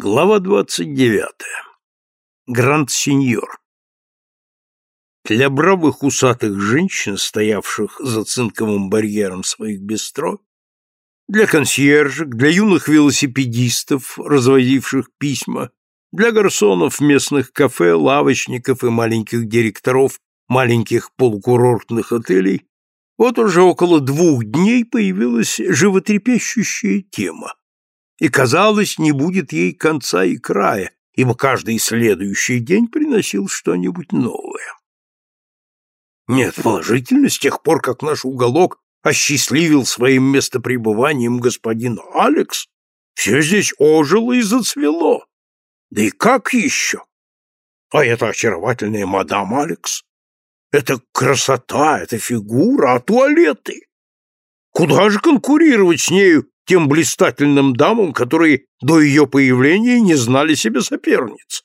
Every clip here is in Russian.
Глава двадцать девятая. Гранд-сеньор. Для бравых усатых женщин, стоявших за цинковым барьером своих бистро, для консьержек, для юных велосипедистов, развозивших письма, для гарсонов местных кафе, лавочников и маленьких директоров маленьких полукурортных отелей, вот уже около двух дней появилась животрепещущая тема и, казалось, не будет ей конца и края, ибо каждый следующий день приносил что-нибудь новое. Нет, положительно, с тех пор, как наш уголок осчастливил своим местопребыванием господин Алекс, все здесь ожило и зацвело. Да и как еще? А это очаровательная мадам Алекс. Это красота, это фигура, а туалеты? Куда же конкурировать с нею тем блистательным дамам, которые до ее появления не знали себе соперниц.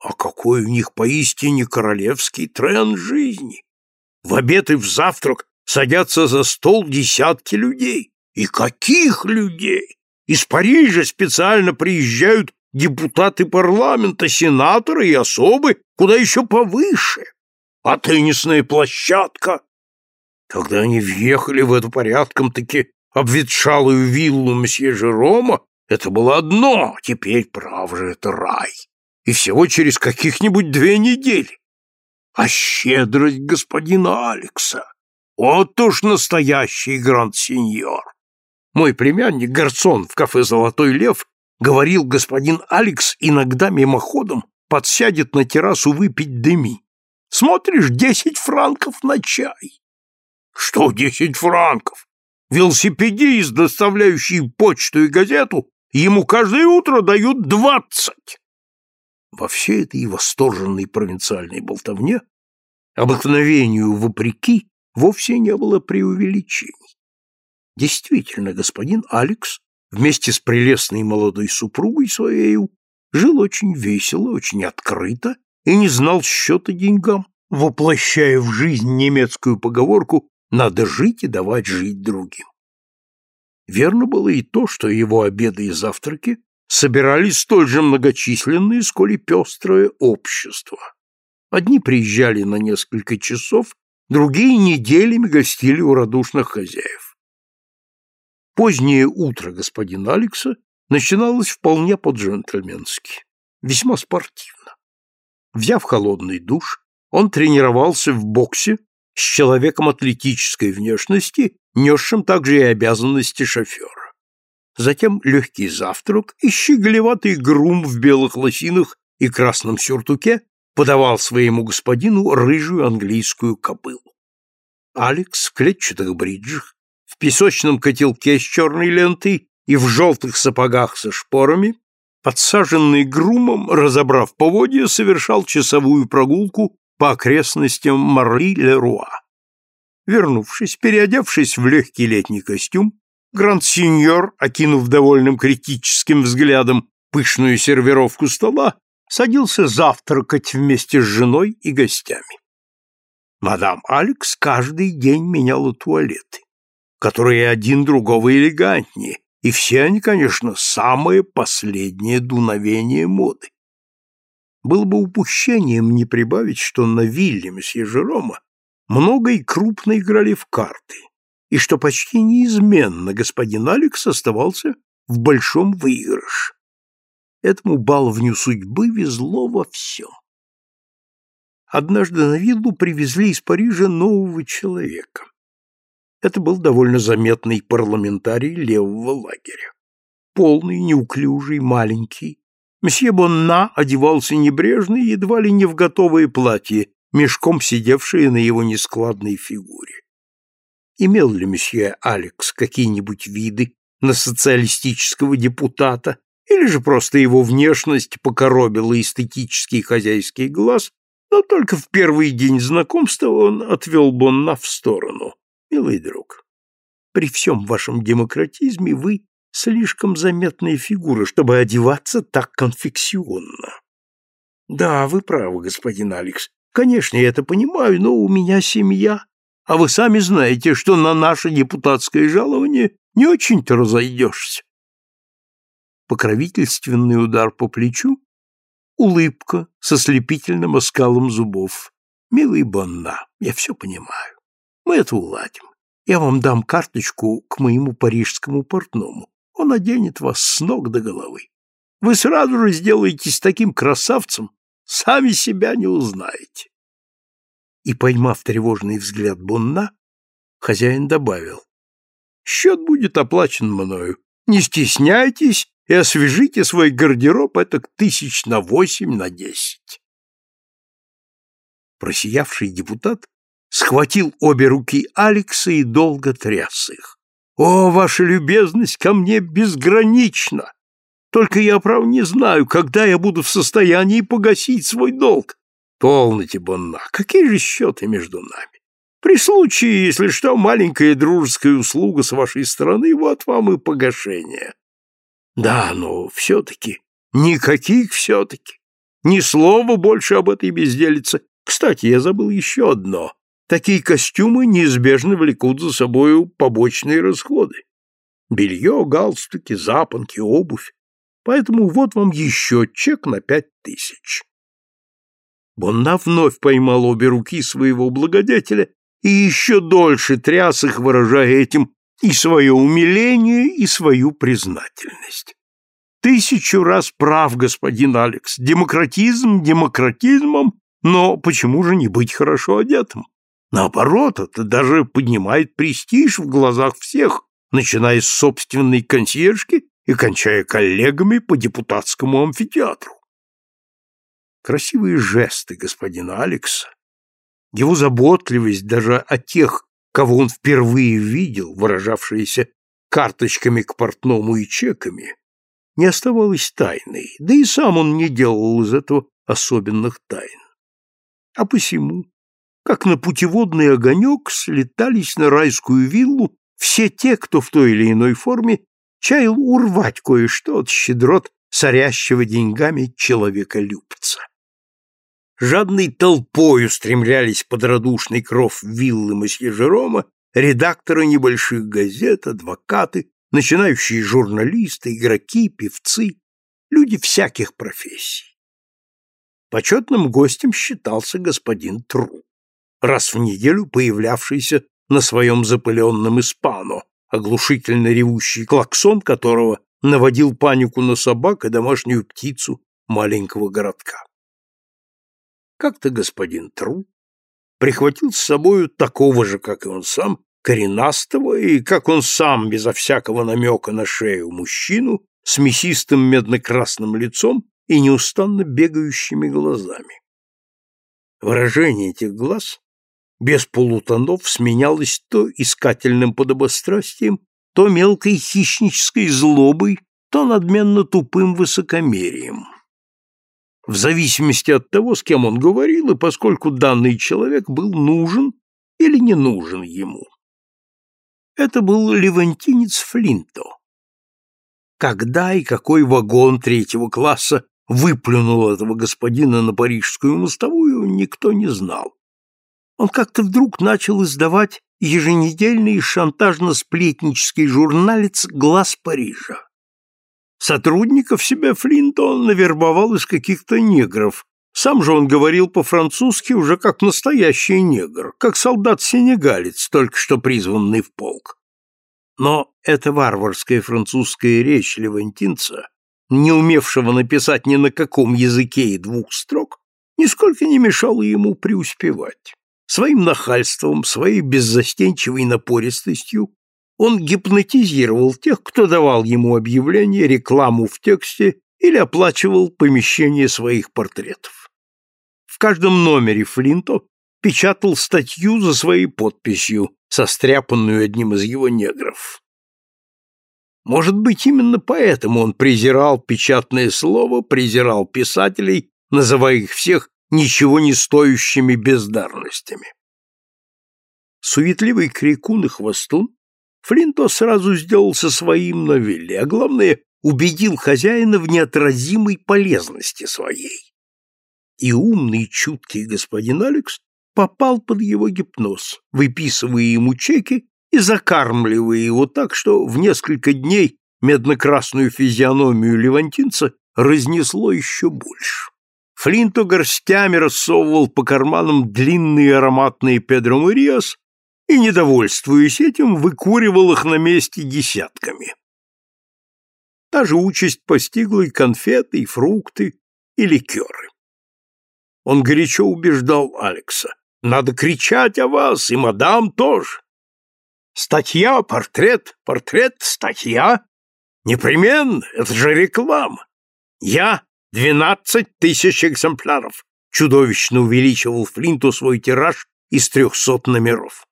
А какой у них поистине королевский тренд жизни! В обед и в завтрак садятся за стол десятки людей. И каких людей! Из Парижа специально приезжают депутаты парламента, сенаторы и особы, куда еще повыше. А теннисная площадка? Когда они въехали в эту порядком-таки обветшалую виллу месье Жерома, это было одно, теперь, прав же, это рай. И всего через каких-нибудь две недели. А щедрость господина Алекса, вот уж настоящий гранд-сеньор. Мой племянник Гарсон в кафе «Золотой лев» говорил, господин Алекс иногда мимоходом подсядет на террасу выпить дыми. Смотришь, десять франков на чай. Что десять франков? Велосипедист, доставляющий почту и газету, ему каждое утро дают двадцать. Во всей этой восторженной провинциальной болтовне обыкновению вопреки вовсе не было преувеличений. Действительно, господин Алекс вместе с прелестной молодой супругой своей жил очень весело, очень открыто и не знал счета деньгам, воплощая в жизнь немецкую поговорку надо жить и давать жить другим. Верно было и то, что его обеды и завтраки собирались столь же многочисленные, сколь и пестрое общество. Одни приезжали на несколько часов, другие неделями гостили у радушных хозяев. Позднее утро господина Алекса начиналось вполне по-джентльменски, весьма спортивно. Взяв холодный душ, он тренировался в боксе с человеком атлетической внешности, несшим также и обязанности шофера. Затем легкий завтрак и щеголеватый грум в белых лосинах и красном сюртуке подавал своему господину рыжую английскую кобылу. Алекс в клетчатых бриджах, в песочном котелке с черной лентой и в желтых сапогах со шпорами, подсаженный грумом, разобрав поводья, совершал часовую прогулку по окрестностям Марли-Леруа. Вернувшись, переодевшись в легкий летний костюм, гранд-сеньор, окинув довольным критическим взглядом пышную сервировку стола, садился завтракать вместе с женой и гостями. Мадам Алекс каждый день меняла туалеты, которые один другого элегантнее, и все они, конечно, самое последнее дуновение моды. Было бы упущением не прибавить, что на вилле месье Жерома много и крупно играли в карты, и что почти неизменно господин Алекс оставался в большом выигрыше. Этому баловню судьбы везло во всем. Однажды на виллу привезли из Парижа нового человека. Это был довольно заметный парламентарий левого лагеря. Полный, неуклюжий, маленький, Мсье Бонна одевался небрежно и едва ли не в готовое платье, мешком сидевшее на его нескладной фигуре. Имел ли месье Алекс какие-нибудь виды на социалистического депутата, или же просто его внешность покоробила эстетический хозяйский глаз, но только в первый день знакомства он отвел Бонна в сторону. «Милый друг, при всем вашем демократизме вы слишком заметная фигура, чтобы одеваться так конфекционно. Да, вы правы, господин Алекс. Конечно, я это понимаю, но у меня семья, а вы сами знаете, что на наше депутатское жалование не очень-то разойдешься. покровительственный удар по плечу, улыбка со слепительным оскалом зубов. «Милый Бонна, я все понимаю. Мы это уладим. Я вам дам карточку к моему парижскому портному. Он оденет вас с ног до головы. Вы сразу же сделаетесь таким красавцем, сами себя не узнаете. И, поймав тревожный взгляд Бонна, хозяин добавил, «Счет будет оплачен мною. Не стесняйтесь и освежите свой гардероб это тысяч на восемь, на десять». Просиявший депутат схватил обе руки Алекса и долго тряс их. «О, ваша любезность ко мне безгранична! Только я, прав, не знаю, когда я буду в состоянии погасить свой долг. Полноте, Бонна, какие же счеты между нами? При случае, если что, маленькая дружеская услуга с вашей стороны, вот вам и погашение. Да, но все-таки, никаких все-таки. Ни слова больше об этой безделице. Кстати, я забыл еще одно. Такие костюмы неизбежно влекут за собою побочные расходы. Белье, галстуки, запонки, обувь. Поэтому вот вам еще чек на пять тысяч. Бонна вновь поймал обе руки своего благодетеля и еще дольше тряс их, выражая этим и свое умиление, и свою признательность. Тысячу раз прав, господин Алекс, демократизм демократизмом, но почему же не быть хорошо одетым? Наоборот, это даже поднимает престиж в глазах всех, начиная с собственной консьержки и кончая коллегами по депутатскому амфитеатру. Красивые жесты господина Алекса, его заботливость даже о тех, кого он впервые видел, выражавшиеся карточками к портному и чеками, не оставалась тайной, да и сам он не делал из этого особенных тайн. А посему как на путеводный огонек слетались на райскую виллу все те, кто в той или иной форме чаял урвать кое-что от щедрот сорящего деньгами человека-любца. Жадной толпой устремлялись под радушный кров виллы месье Жерома редакторы небольших газет, адвокаты, начинающие журналисты, игроки, певцы, люди всяких профессий. Почетным гостем считался господин Тру раз в неделю появлявшийся на своем запыленном испано, оглушительно ревущий клаксон которого наводил панику на собак и домашнюю птицу маленького городка. Как-то господин Тру прихватил с собою такого же, как и он сам, коренастого и, как он сам, безо всякого намека на шею, мужчину с мясистым медно-красным лицом и неустанно бегающими глазами. Выражение этих глаз без полутонов сменялось то искательным подобострастием, то мелкой хищнической злобой, то надменно тупым высокомерием. В зависимости от того, с кем он говорил, и поскольку данный человек был нужен или не нужен ему. Это был левантинец Флинто. Когда и какой вагон третьего класса выплюнул этого господина на парижскую мостовую, никто не знал он как-то вдруг начал издавать еженедельный шантажно-сплетнический журналец «Глаз Парижа». Сотрудников себя Флинта он навербовал из каких-то негров. Сам же он говорил по-французски уже как настоящий негр, как солдат-сенегалец, только что призванный в полк. Но эта варварская французская речь левантинца, не умевшего написать ни на каком языке и двух строк, нисколько не мешала ему преуспевать. Своим нахальством, своей беззастенчивой напористостью он гипнотизировал тех, кто давал ему объявление, рекламу в тексте или оплачивал помещение своих портретов. В каждом номере Флинто печатал статью за своей подписью, состряпанную одним из его негров. Может быть, именно поэтому он презирал печатное слово, презирал писателей, называя их всех ничего не стоящими бездарностями. Суетливый крикун и хвостун Флинто сразу сделался своим на вилле, а главное, убедил хозяина в неотразимой полезности своей. И умный, чуткий господин Алекс попал под его гипноз, выписывая ему чеки и закармливая его так, что в несколько дней медно-красную физиономию левантинца разнесло еще больше. Флинто горстями рассовывал по карманам длинные ароматные Педро Мариас и, недовольствуясь этим, выкуривал их на месте десятками. Та же участь постигла и конфеты, и фрукты, и ликеры. Он горячо убеждал Алекса. «Надо кричать о вас, и мадам тоже. Статья, портрет, портрет, статья. Непременно, это же реклама. Я двенадцать тысяч экземпляров. Чудовищно увеличивал Флинту свой тираж из трехсот номеров.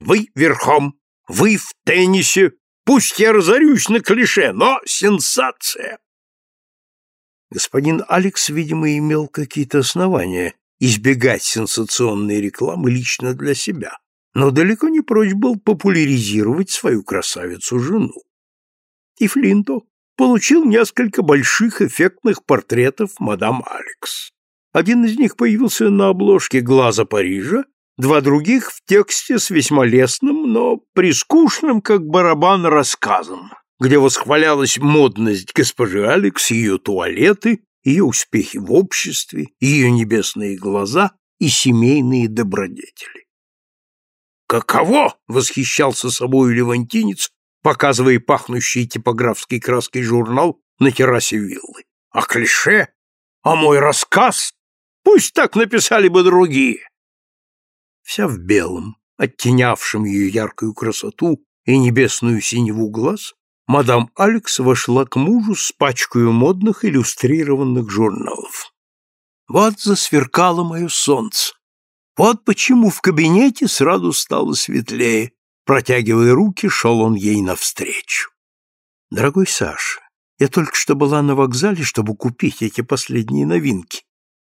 Вы верхом, вы в теннисе. Пусть я разорюсь на клише, но сенсация. Господин Алекс, видимо, имел какие-то основания избегать сенсационной рекламы лично для себя но далеко не прочь был популяризировать свою красавицу-жену. И Флинто получил несколько больших эффектных портретов мадам Алекс. Один из них появился на обложке «Глаза Парижа», два других в тексте с весьма лестным, но прискучным, как барабан, рассказом, где восхвалялась модность госпожи Алекс, ее туалеты, ее успехи в обществе, ее небесные глаза и семейные добродетели. «Каково?» — восхищался собой левантинец, показывая пахнущий типографской краской журнал на террасе виллы. «А клише? А мой рассказ? Пусть так написали бы другие!» Вся в белом, оттенявшем ее яркую красоту и небесную синеву глаз, мадам Алекс вошла к мужу с пачкой модных иллюстрированных журналов. Вот засверкало мое солнце, вот почему в кабинете сразу стало светлее. Протягивая руки, шел он ей навстречу. Дорогой Саша, я только что была на вокзале, чтобы купить эти последние новинки.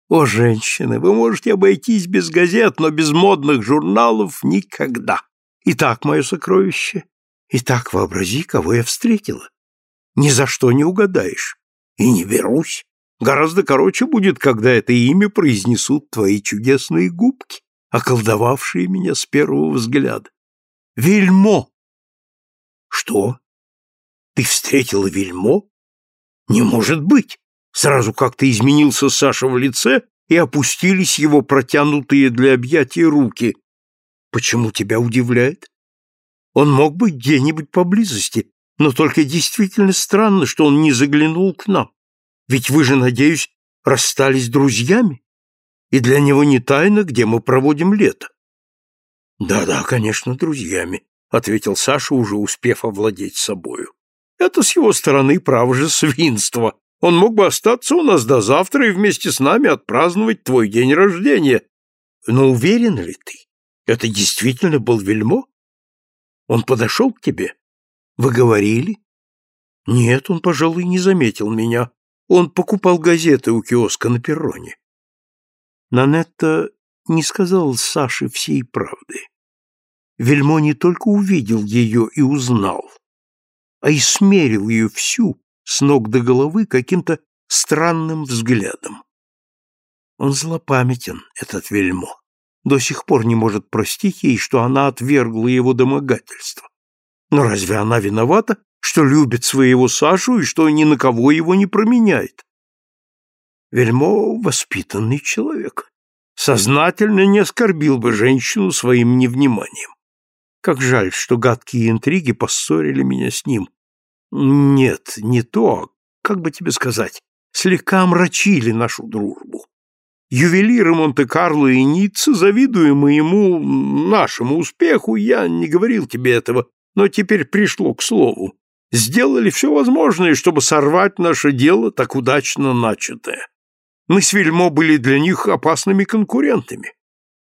О, женщины, вы можете обойтись без газет, но без модных журналов никогда. Итак, мое сокровище, итак, вообрази, кого я встретила. Ни за что не угадаешь. И не берусь. Гораздо короче будет, когда это имя произнесут твои чудесные губки, околдовавшие меня с первого взгляда. Вельмо! Что? Ты встретила Вельмо? Не может быть! Сразу как-то изменился Саша в лице, и опустились его протянутые для объятия руки. Почему тебя удивляет? Он мог быть где-нибудь поблизости, но только действительно странно, что он не заглянул к нам. Ведь вы же, надеюсь, расстались друзьями, и для него не тайна, где мы проводим лето. Да-да, конечно, друзьями, ответил Саша, уже успев овладеть собою. Это с его стороны право же свинство. Он мог бы остаться у нас до завтра и вместе с нами отпраздновать твой день рождения. Но уверен ли ты? Это действительно был Вельмо? Он подошел к тебе? Вы говорили? Нет, он, пожалуй, не заметил меня. Он покупал газеты у киоска на перроне. Нанетта не сказал Саше всей правды. Вельмо не только увидел ее и узнал, а и смерил ее всю с ног до головы каким-то странным взглядом. Он злопамятен, этот Вельмо. До сих пор не может простить ей, что она отвергла его домогательство. Но разве она виновата, что любит своего Сашу и что ни на кого его не променяет. Вельмо — воспитанный человек. Сознательно не оскорбил бы женщину своим невниманием. Как жаль, что гадкие интриги поссорили меня с ним. Нет, не то, как бы тебе сказать, слегка омрачили нашу дружбу. Ювелиры Монте-Карло и Ниццы, завидуя моему, нашему успеху, я не говорил тебе этого, но теперь пришло к слову сделали все возможное, чтобы сорвать наше дело, так удачно начатое. Мы с Вельмо были для них опасными конкурентами.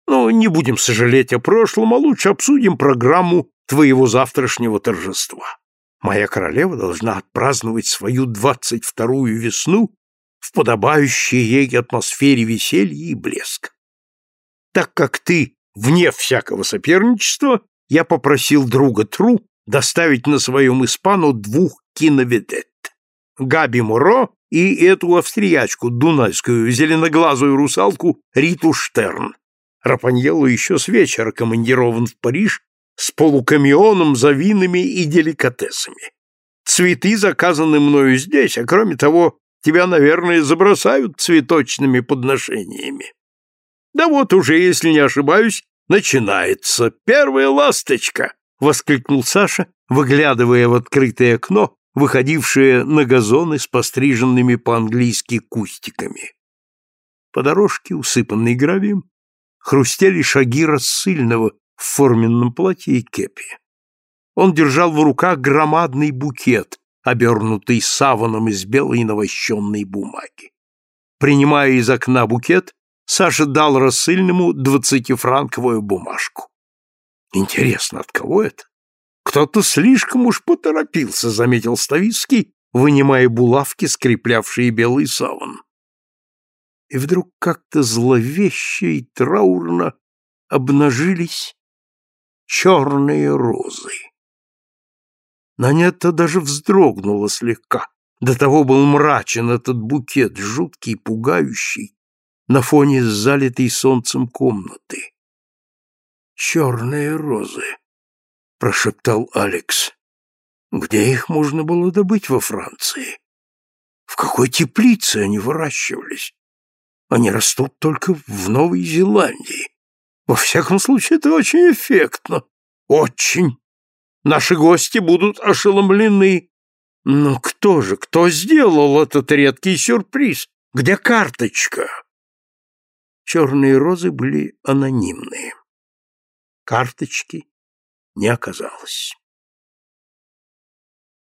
Но не будем сожалеть о прошлом, а лучше обсудим программу твоего завтрашнего торжества. Моя королева должна отпраздновать свою двадцать вторую весну в подобающей ей атмосфере веселья и блеска. Так как ты вне всякого соперничества, я попросил друга Тру доставить на своем испану двух киноведет. Габи Муро и эту австриячку, дунайскую, зеленоглазую русалку Риту Штерн. Рапаньелло еще с вечера командирован в Париж с полукамионом за винами и деликатесами. Цветы заказаны мною здесь, а кроме того, тебя, наверное, забросают цветочными подношениями. Да вот уже, если не ошибаюсь, начинается первая ласточка, воскликнул Саша, выглядывая в открытое окно, выходившее на газоны с постриженными по-английски кустиками. По дорожке, усыпанной гравием, хрустели шаги рассыльного в форменном платье и кепи. Он держал в руках громадный букет, обернутый саваном из белой навощенной бумаги. Принимая из окна букет, Саша дал рассыльному двадцатифранковую бумажку. Интересно, от кого это? Кто-то слишком уж поторопился, заметил Ставицкий, вынимая булавки, скреплявшие белый саван. И вдруг как-то зловеще и траурно обнажились черные розы. Нанетта даже вздрогнула слегка. До того был мрачен этот букет, жуткий, пугающий, на фоне залитой солнцем комнаты. «Черные розы», — прошептал Алекс. «Где их можно было добыть во Франции? В какой теплице они выращивались? Они растут только в Новой Зеландии. Во всяком случае, это очень эффектно. Очень!» Наши гости будут ошеломлены. Но кто же, кто сделал этот редкий сюрприз? Где карточка? Черные розы были анонимные. Карточки не оказалось.